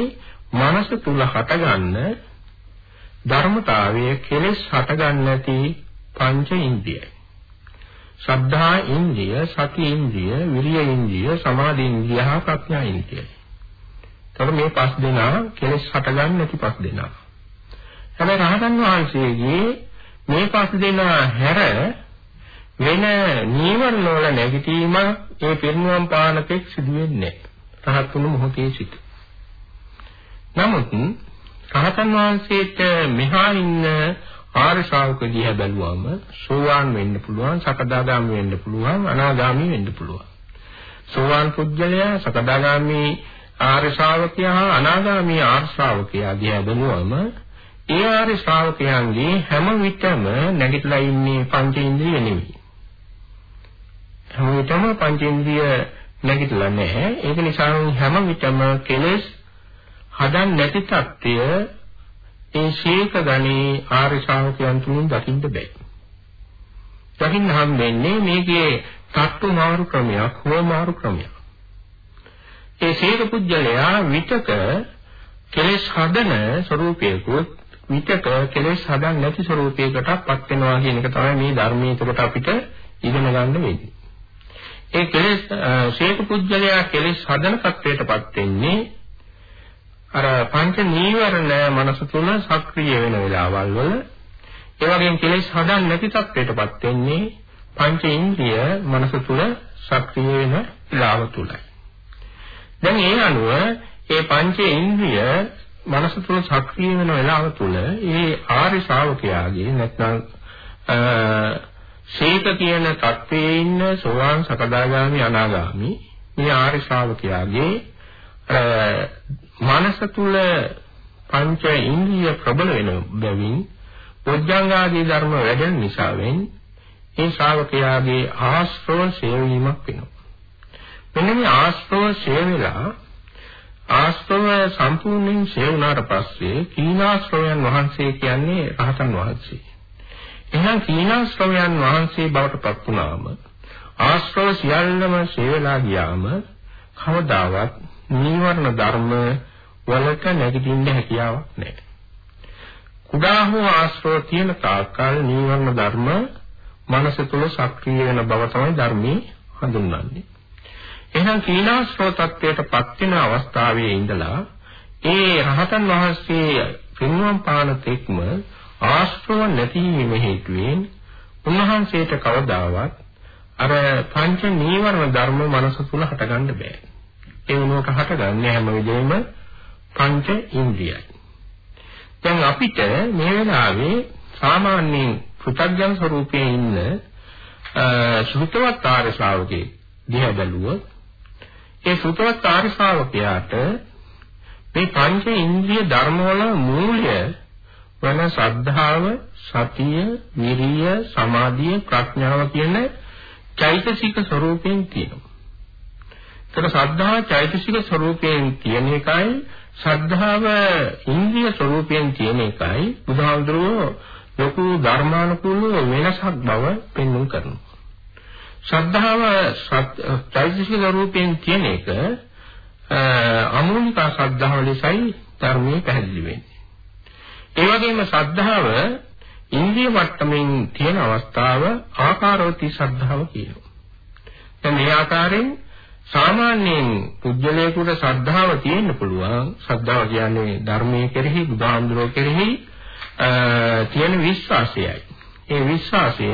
මනස තුල හටගන්න ධර්මතාවයේ කෙලෙස් හටගන්නේ නැති පංච ඉන්ද්‍රියයි. ශ්‍රද්ධා ඉන්ද්‍රිය, සති ඉන්ද්‍රිය, විරිය ඉන්ද්‍රිය, සමාධි ඉන්ද්‍රිය හා ප්‍රඥා ඉන්ද්‍රියයි. එතකොට මේ පස් දෙනා කෙලෙස් හටගන්නේ නැති පස් දෙනා. හැබැයි රහතන් වහන්සේගේ මේ පස් දෙනා හැර වෙන නීවරණ වල නැගිටීම ඒ පිරිනුවම් පානකෙක් සිදු වෙන්නේ නැහැ. රහත් වුණු මොහොතේ සිට. නමුත් රහතන් වහන්සේට මෙහා ඉන්න ආර්ය ශ්‍රාවක දිහා බැලුවම සෝවාන් වෙන්න පුළුවන්, සකදාගාමි වෙන්න පුළුවන්, අනාගාමි වෙන්න පුළුවන්. සෝවාන් පුජ්‍යලයා, සකදාගාමි ආර්ය ශ්‍රාවකයා හා අනාගාමි ආර්ය ශ්‍රාවකයා දිහා බැලුවම ඒ ආර්ය ශ්‍රාවකයන්ගේ හැම විටම නැගිටලා ඉන්නේ පංචේන්ද්‍රිය නෙවෙයි. හැම විටම පංචේන්ද්‍රිය නැගිටලා නැහැ. ඒක නිසා හැම විටම කෙලෙස් හදන් නැති తත්වය ඒ ශීක ගණේ ආර්ය ශාන්තියන් තුලින් දකින්න බෑ. දකින්න හම් වෙන්නේ මේකේ තත්තු මාරු ක්‍රමයක්, හෝ මාරු ක්‍රමයක්. ඒ ශීක පුජ්‍යලයා විතක කෙලෙස් හදන ස්වરૂපයකුත් විතක කෙලෙස් හදන් නැති ස්වરૂපයකටපත් වෙනවා කියන එක තමයි මේ ධර්මයේ උඩට අපිට ඉගෙන ගන්න වෙන්නේ. ඒ කෙලෙස් ශේක පුජ්‍යලයා කෙලෙස් හදන තත්වයටපත් වෙන්නේ අර පංච නීවරණ මනස තුල සක්‍රිය වෙන වෙලාවල් වල ඒ වගේම කෙලෙස් හදන් නැති තත්වයටපත් වෙන්නේ පංච ඉන්ද්‍රිය මනස තුල සක්‍රිය වෙන වෙලාව තුලයි. දැන් ඒ අනුව ඒ පංච ඉන්ද්‍රිය මනස තුල සක්‍රිය වෙන වෙලාව තුල ඒ ආර්ය ශ්‍රාවකයාගේ නැත්නම් ශීත කියන තත්වයේ ඉන්න සෝවාන් සකදාගාමි අනාගාමි මේ ආර්ය ශ්‍රාවකයාගේ මනස තුල පංච ඉන්ද්‍රිය ප්‍රබල වෙන බැවින් උද්‍යංගාදී ධර්ම වැඩෙන නිසාවෙන් ඒ ශ්‍රාවකයාගේ ආශ්‍රව සේවීමක් වෙනවා. මෙන්න මේ ආශ්‍රව සේවලා ආශ්‍රව සම්පූර්ණයෙන් සේවුණාට පස්සේ කීනාශ්‍රවයන් වහන්සේ කියන්නේ රහතන් වහන්සේ. එහෙනම් කීනාශ්‍රවයන් වහන්සේ බවට පත් වුණාම ආශ්‍රව සියල්ලම සේවලා ගියාම කවදාවත් නීවරණ ධර්ම වලට නැගිටින්න හැකියාවක් නැහැ. කුඩා හෝ ආශ්‍රව තියෙන තාක්කල් නීවරණ ධර්ම මනස තුල සක්‍රිය වෙන බව තමයි ධර්මයේ හඳුන්වන්නේ. එහෙනම් කීනාශ්‍රව තත්වයටපත් වෙන අවස්ථාවේ ඉඳලා ඒ රහතන් වහන්සේ පින්වම් පාන තෙක්ම ආශ්‍රව නැතිවීම හේතුවෙන් උන්වහන්සේට කවදාවත් අර පංච නීවරණ ධර්ම මනස තුල හටගන්න බෑ. ඒ වුණොත් හටගන්නේ හැම වෙලේම පංච ඉන්ද්‍රියයි. දැන් අපිට මේ වෙලාවේ සාමාන්‍යයෙන් පෘථග්ජන ස්වરૂපයේ ඉන්න සුතවත් ආර්ය ශ්‍රාවකේ දිහා බැලුවොත් ඒ සුතවත් ආර්ය ශ්‍රාවකයාට මේ පංච ඉන්ද්‍රිය ධර්මවල මූල්‍ය වන සද්ධාව, සතිය, විරිය, සමාධිය, ප්‍රඥාව කියන චෛතසික ස්වરૂපයෙන් තියෙනවා. ඒතර සද්ධා චෛතසික ස්වરૂපයෙන් තියෙන එකයි සද්ධාව ඉන්ද්‍රිය ස්වરૂපයෙන් තියෙන එකයි බුදුහාමුදුරුවෝ ලොකු ධර්මානුකූල වෙනසක් බව පෙන්වන්න කරනවා. සද්ධාව චෛතසික ස්වરૂපයෙන් තියෙන එක අමූලික ශ්‍රද්ධාව ලෙසයි ධර්මයේ පැහැදිලි වෙන්නේ. ඒ වගේම ශ්‍රද්ධාව ඉන්ද්‍රිය මට්ටමින් තියෙන අවස්ථාව ආකාරවති ශ්‍රද්ධාව කියනවා. දැන් මේ ආකාරයෙන් සාමාන්‍යයෙන් පුජ්‍යලයකට ශ්‍රද්ධාව තියෙන්න පුළුවන්. ශ්‍රද්ධාව කියන්නේ ධර්මයේ කෙරෙහි, බුදුහාමුදුරුවෝ කෙරෙහි තියෙන විශ්වාසයයි. ඒ විශ්වාසය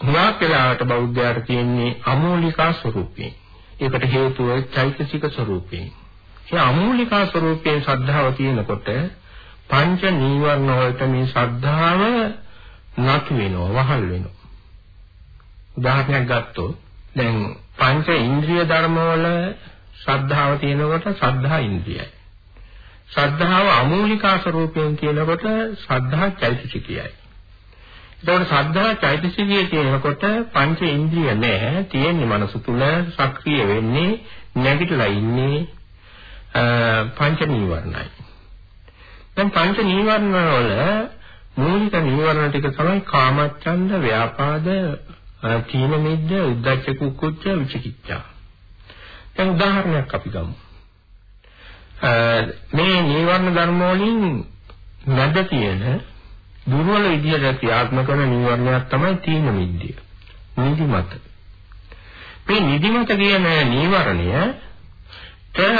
හුඟක් වෙලාවට බෞද්ධයාට තියෙන්නේ අමූලිකා ස්වરૂපයෙන්. ඒකට හේතුව චෛතසික ස්වરૂපයෙන්. ඒ අමූලිකා ස්වરૂපයෙන් ශ්‍රද්ධාව තියෙනකොට පංච නීවරණ වලට මේ ශ්‍රද්ධාව නැති වෙනවා, වහල් වෙනවා. උදාහරණයක් ගත්තොත් දැන් පංච ඉන්ද්‍රිය ධර්ම වල ශ්‍රද්ධාව තියෙනකොට ශ්‍රද්ධා ඉන්ද්‍රියයි. ශ්‍රද්ධාව අමූලිකා ස්වરૂපයෙන් කියනකොට ශ්‍රද්ධා චෛතසිකයයි. එතකොට ශ්‍රද්ධා චෛතසිකයේ තියෙනකොට පංච ඉන්ද්‍රිය නැහැ. තියෙන්නේ මනස තුල සක්‍රිය වෙන්නේ නැගිටලා ඉන්නේ පංච නීවරණයි. දැන් පංච නීවරණ වල මූලික නීවරණ ටික තමයි කාමච්ඡන්ද, ව්‍යාපාද, තීන මිද්ද, උද්ධච්ච කුක්කුච්ච, විචිකිච්ඡා. දැන් උදාහරණයක් අපි ගමු. මේ නීවරණ ධර්ම වලින් නැද තියෙන දුර්වල විදියට ක්‍රියාත්මක කරන නීවරණයක් තමයි තීන මිද්දිය. නිදිමත. මේ නිදිමත කියන නීවරණය තර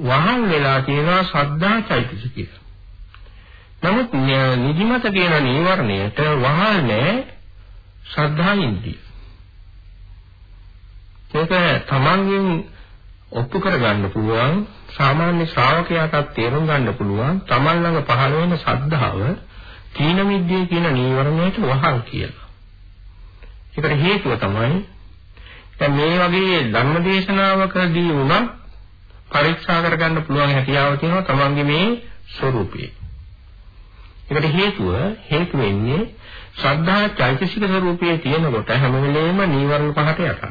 වහල් වෙලා තියෙනවා සද්ධා චෛතසිකය. නමුත් නිදිමත කියන නීවරණයට වහල් නැහැ ශ්‍රද්ධා ඉන්ද්‍රිය. ඒක තමන්ගෙන් ඔප්පු කරගන්න පුළුවන් සාමාන්‍ය ශ්‍රාවකයාටත් තේරුම් ගන්න පුළුවන් තමන් ළඟ පහළ වෙන ශ්‍රද්ධාව තීන මිද්දේ කියන නීවරණයට වහල් කියලා. ඒකට හේතුව තමයි දැන් මේ වගේ ධර්මදේශනාවකදී වුණත් පරීක්ෂා කරගන්න පුළුවන් හැකියාව තියෙනවා තමන්ගේ මේ ස්වરૂපේ. ඒකට හේතුව හේතු වෙන්නේ ශ්‍රද්ධා චෛතසික ස්වરૂපයේ තියෙනකොට හැම වෙලේම නීවරණ පහට යටත්.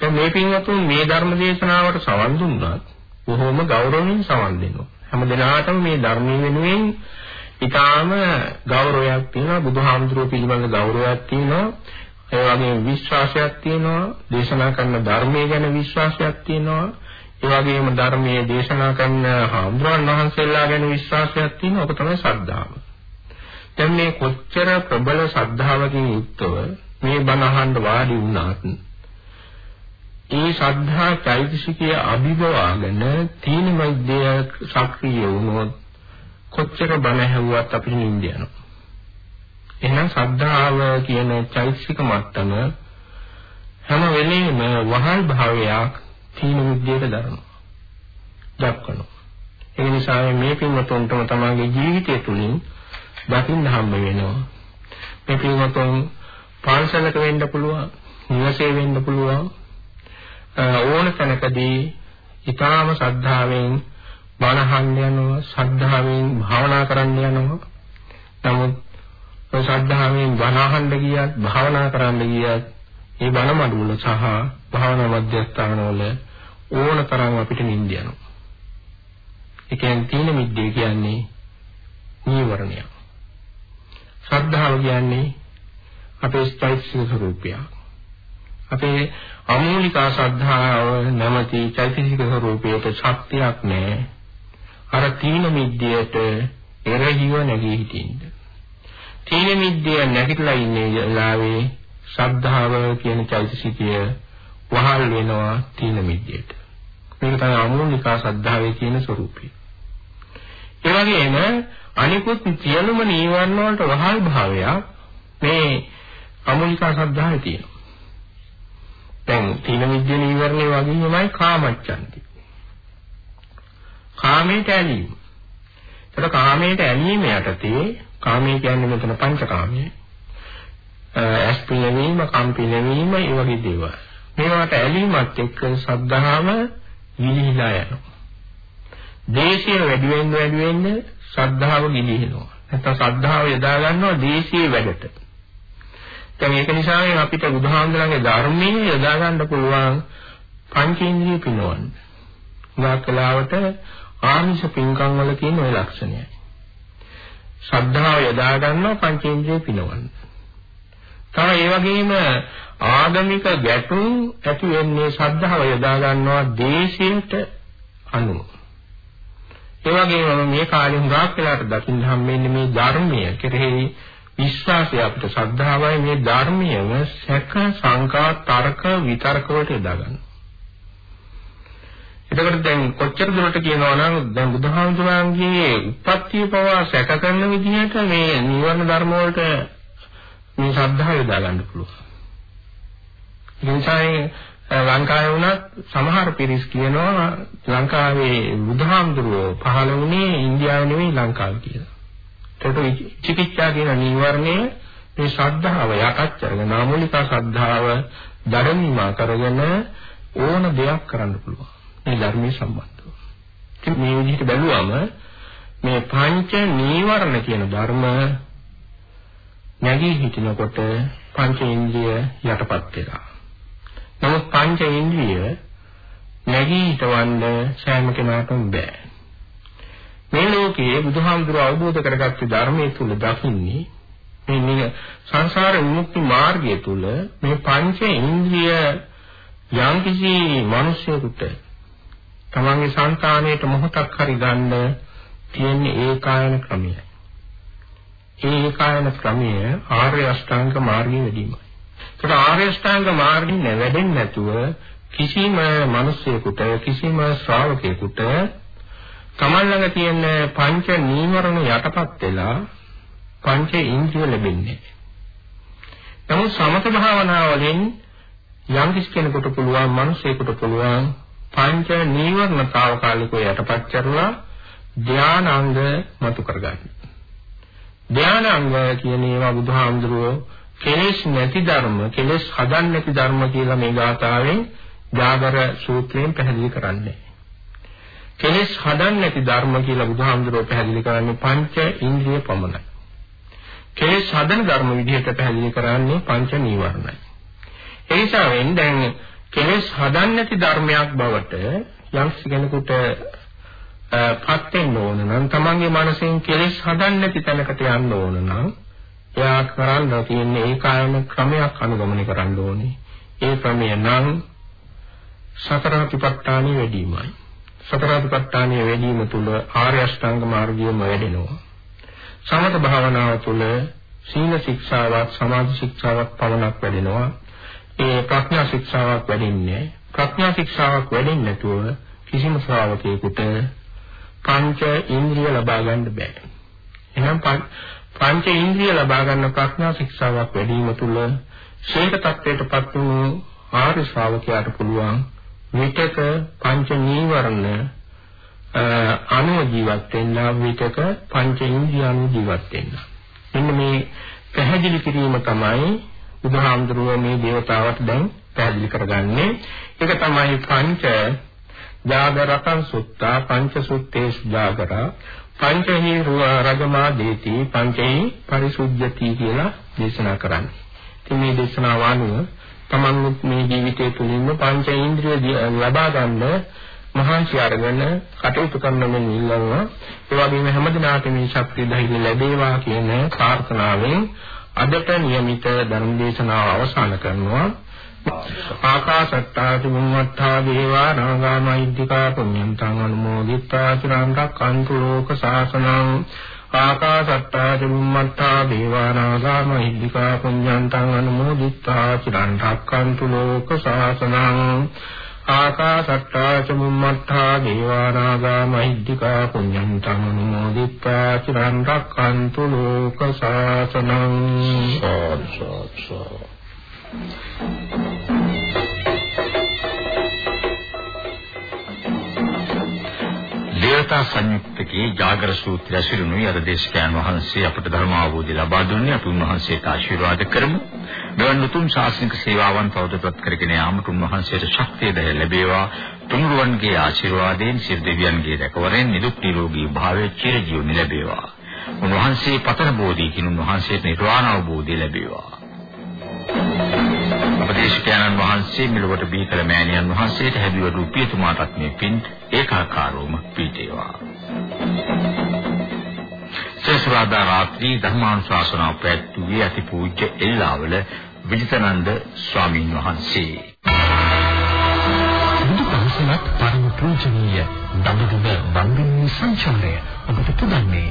දැන් මේ පින්වතුන් මේ ධර්ම දේශනාවට සවන් දුන්නත් බොහොම ගෞරවයෙන් සවන් දෙනවා. හැම දිනාටම මේ ධර්මයේ වෙනුවෙන් ඊටාම ගෞරවයක් තියෙනවා බුදුහාමුදුරුවෝ පිළිබඳ ගෞරවයක් තියෙනවා ඒ වගේම විශ්වාසයක් තියෙනවා දේශනා කරන ධර්මයේ ගැන විශ්වාසයක් තියෙනවා ඒ වගේම ධර්මයේ දේශනා කරන හාමුදුරන් වහන්සේලා ගැන විශ්වාසයක් තියෙනවා. ඔක තමයි ශ්‍රද්ධාව. දැන් මේ කොච්චර ප්‍රබල ශ්‍රද්ධාවකින් යුක්තව මේ බණ අහන්න වාඩි වුණාත් ඒ ශ්‍රද්ධා චෛතසිකයේ අභිභවාගෙන තීන මැද්දය සක්‍රිය වුණොත් කොච්චර බණ ඇහුවත් අපිට නිින්ද යනවා. එහෙනම් ශ්‍රද්ධාව කියන චෛතසික මට්ටම හැම වෙලෙම වහල් භාවයක් තීන විද්‍යාවට දරනවා. දක්වනවා. ඒ නිසා මේ පින්වතුන්ටම තමගේ ජීවිතය තුළින් දකින්න හම්බ වෙනවා. මේ පින්වතුන් පාන්සලක වෙන්න පුළුවන්, නිවසේ වෙන්න පුළුවන්. ඕන තැනකදී ඊටාම ශ්‍රද්ධාවෙන් බණහන් යනවා, ශ්‍රද්ධාවෙන් භාවනා කරන්න යනවා. නමුත් ඔය ශ්‍රද්ධාවෙන් බණහන් ගියත්, භාවනා කරන්න ගියත් මේ බණ මඩුවල සහ භාවනා මධ්‍යස්ථානවල ඕන තරම් අපිට නිින්ද යනවා. ඒ කියන්නේ තීන මිද්දේ කියන්නේ නීවරණය. ශ්‍රද්ධාව කියන්නේ අපේ චෛතසික ස්වરૂපය. අපේ අමූලික ශ්‍රද්ධාව නැමැති චෛතසික ස්වરૂපයට ශක්තියක් නැහැ. අර තීන මිද්දයට එරහිව නැගී හිටින්න. තීන මිද්දය නැගිටලා ඉන්නේ වෙලාවේ ශ්‍රද්ධාව කියන චෛතසිකය වහල් වෙනවා තීන මිද්දයට. මේක තමයි අමූලිකා ශ්‍රද්ධාවේ කියන ස්වરૂපය. ඒ වගේම අනිකුත් සියලුම නීවරණ වලට වහල් භාවයක් මේ අමූලිකා ශ්‍රද්ධාවේ තියෙනවා. දැන් තීන මිද්ද නීවරණේ වගේමයි කාමච්ඡන්ති. කාමයට ඇලීම. ඒතර කාමයට ඇලීම යටතේ කාමයේ කියන්නේ මෙතන පංචකාමයේ ඇස් පිනවීම, කම් පිනවීම, ඒ වගේ දේවල්. මේවට ඇලීමත් එක්ක ශ්‍රද්ධාව ගිලිහිලා යනවා. දේශය වැඩි වෙන්න වැඩි වෙන්න ශ්‍රද්ධාව ගිලිහෙනවා. නැත්නම් ශ්‍රද්ධාව යොදා ගන්නවා දේශයේ වැඩට. දැන් ඒක නිසා අපිට බුදුහාමුදුරන්ගේ ධර්මයේ යොදා ගන්න පුළුවන් පංචේන්ද්‍රිය පිනවන්න. උදාකලාවට ආමිෂ පින්කම් වල තියෙන ওই ලක්ෂණයයි. ශ්‍රද්ධාව යොදා ගන්නවා පංචේන්ද්‍රිය පිනවන්න. තව ඒ වගේම ආගමික ගැටුම් ඇති වෙන්නේ ශ්‍රද්ධාව යොදා ගන්නවා දේශයට අනුව. ඒ වගේම මේ කාලේ හුඟක් වෙලාට දකින්න හම්බෙන්නේ මේ ධර්මය කෙරෙහි විශ්වාසය අපිට ශ්‍රද්ධාවයි මේ ධර්මයම සැක සංකා තර්ක විතර්ක වලට යොදා ගන්නවා. එතකොට දැන් කොච්චර දුරට කියනවා නම් දැන් බුදුහාමුදුරන්ගේ උපත්තිය පවා සැක කරන විදිහට මේ නිවර්ණ ධර්ම වලට මේ ශ්‍රද්ධාව යොදා ගන්න පුළුවන්. එනිසායි ලංකාවේ වුණත් සමහර පිරිස් කියනවා ලංකාවේ බුදුහාමුදුරුවෝ පහළ වුණේ ඉන්දියාවේ නෙවෙයි ලංකාවේ කියලා. ඒකට චිකිත්සා කියන නීවරණය මේ ශ්‍රද්ධාව යටත් කරගෙන නාමූලික ශ්‍රද්ධාව දඩමීමා කරගෙන ඕන දෙයක් කරන්න පුළුවන්. මේ ධර්මයේ සම්බන්ධව. ඉතින් මේ විදිහට බැලුවම මේ පංච නීවරණ කියන ධර්ම නැගී හිටිනකොට පංච ඉන්ද්‍රිය යටපත් වෙනවා. නමුත් පංච ඉන්ද්‍රිය නැගී හිටවන්න සෑම කෙනාටම බෑ. මේ ලෝකයේ බුදුහාමුදුරුවෝ අවබෝධ කරගත්ත ධර්මයේ තුල දකින්නේ මේ සංසාර විමුක්ති මාර්ගය තුල මේ පංච ඉන්ද්‍රිය යම්කිසි මිනිසෙකුට තමන්ගේ సంతාණයට මොහොතක් හරි ගන්න තියෙන ඒකායන ක්‍රමයයි. ඒ ඒකායන ක්‍රමය ආර්ය අෂ්ටාංග මාර්ගයේ වැඩිමයි. ඒක ආර්ය අෂ්ටාංග මාර්ගයේ වැඩෙන්නේ නැතුව කිසිම මිනිසෙකුට කිසිම ශ්‍රාවකයෙකුට තමන් ළඟ තියෙන පංච නීවරණ යටපත් වෙලා පංච ඉන්ද්‍රිය ලැබෙන්නේ. නමුත් සමත භාවනාවලින් යම් කිසි කෙනෙකුට පුළුවන් මිනිසෙකුට පුළුවන් පංච නීවරණ తాවකාලිකව යටපත් කරලා ධානාංග මතු කරගන්න. ධානාංග කියන ඒවා බුදුහාමුදුරුවෝ කෙලෙස් නැති ධර්ම, කෙලෙස් හදන්න නැති ධර්ම කියලා මේ ගාථාවෙන් ජාගර සූත්‍රයෙන් පැහැදිලි කරන්නේ. කෙලෙස් හදන්න නැති ධර්ම කියලා බුදුහාමුදුරුවෝ පැහැදිලි කරන්නේ පංච ඉන්ද්‍රිය පමණයි. කෙලෙස් හදන ධර්ම විදිහට පැහැදිලි කරන්නේ පංච නීවරණයි. ඒ නිසා දැන් කෙලෙස් හදන්න නැති ධර්මයක් බවට යම් කෙනෙකුට පත් වෙන්න ඕන නම් තමන්ගේ මනසෙන් කෙලෙස් හදන්න නැති තැනකට යන්න ඕන නම් එයා කරන්න තියෙන්නේ ඒකායන ක්‍රමයක් අනුගමනය කරන්න ඕනේ. ඒ ක්‍රමය නම් සතර ප්‍රතිපත්තාණි වැඩිමයි. සතර ප්‍රතිපත්තාණි වැඩිම තුල ආර්ය අෂ්ටාංග මාර්ගයම වැඩෙනවා. සමත භාවනාව තුළ සීල ශික්ෂාවක් සමාධි ශික්ෂාවක් පවණක් වැඩෙනවා. ඒ ප්‍රඥා ශික්ෂාවක් වැඩින්නේ ප්‍රඥා ශික්ෂාවක් වැඩින්නේ නැතුව කිසිම ශ්‍රාවකයෙකුට පංච ඉන්ද්‍රිය ලබා ගන්න බෑ. එහෙනම් පංච ඉන්ද්‍රිය ලබා ගන්න ප්‍රඥා ශික්ෂාවක් වැඩි වීම තුළ ශේක තත්වයටපත් වූ ආර්ය ශ්‍රාවකයාට පුළුවන් විතක පංච නීවරණ අනුව ජීවත් වෙන්න විතක පංච ඉන්ද්‍රිය අනුව ජීවත් වෙන්න. මෙන්න මේ පැහැදිලි කිරීම තමයි බුදුහාමුදුරුවෝ මේ දේවතාවට දැන් පැහැදිලි කරගන්නේ. ඒක තමයි පංච ජාගරකං සුත්තා පංච සුත්තේස් ජාගරා පංචහි රජමා දේති පංචහි පරිසුද්ධති කියලා දේශනා කරන්නේ. ඉතින් මේ දේශනාව අනුව තමන්ත් මේ ජීවිතය තුළින්ම පංච ඉන්ද්‍රිය ලබා ගන්න මහන්සි අරගෙන කටයුතු කරන මෙන් ඉල්ලනවා. ඒ වගේම හැමදිනාටම මේ ශක්තිය ධෛර්ය ලැබේවා කියන ප්‍රාර්ථනාවෙන් අදට નિયમિત ධර්ම දේශනාව අවසන් කරනවා. ආකාශත්තාති මුම්මත්තා දේවා නාගාමයිද්దికා පුඤ්ඤන්තං අනුමෝදිත්වා චිරාම් රක්칸තු ලෝක සාසනං. ආකාශත්තාති මුම්මත්තා දේවා නාගාමයිද්దికා පුඤ්ඤන්තං අනුමෝදිත්වා චිරාම් රක්칸තු ලෝක සාසනං. ආකාසට්ටා චුම්මට්ටා දීවානාගා මහිද්దికා පුඤ්ඤං තමනුමෝදිත්වා චිරන් රක්칸තු ලෝක සාසනං සාරසත්සා දේවතා සංයුක්තකේ ජාගර සූත්‍රය ඇසුරුනුයි අද දේශකයන් වහන්සේ අපට ධර්ම අවබෝධය ලබා දුන්නේ අපි උන්වහන්සේට ආශිර්වාද කරමු. මෙවන් උතුම් ශාසනික සේවාවන් පවත්වපත් කරගෙන යාමට උන්වහන්සේට ශක්තිය දැය ලැබේවා. තුනුරුවන්ගේ ආශිර්වාදයෙන් සිය දෙවියන්ගේ රැකවරෙන් නිදුක් නිරෝගී භාවයේ චිරජීවනය ලැබේවා. උන්වහන්සේ පතන බෝධිකින් උන්වහන්සේට නිර්වාණ අවබෝධය ලැබේවා. අපදේශකයන්න් වහන්සේ මිලවට බීකල මෑණියන් වහන්සේට හැදිවඩු පියතුමාටත් මේ පින් ඒකාකාරවම පීඨේවා. සසරාදා රාත්‍රී ධර්මානුශාසනාව පැවැත්වුවේ අතිපූජ්‍ය එල්ලාවල විජිතනන්ද ස්වාමීන් වහන්සේ. දහසක් පරම පූජනීය දඹදිව වන්දනීය සංචාරය ඔබට පුදන්නේ